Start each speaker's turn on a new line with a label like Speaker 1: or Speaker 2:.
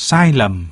Speaker 1: sai lầm.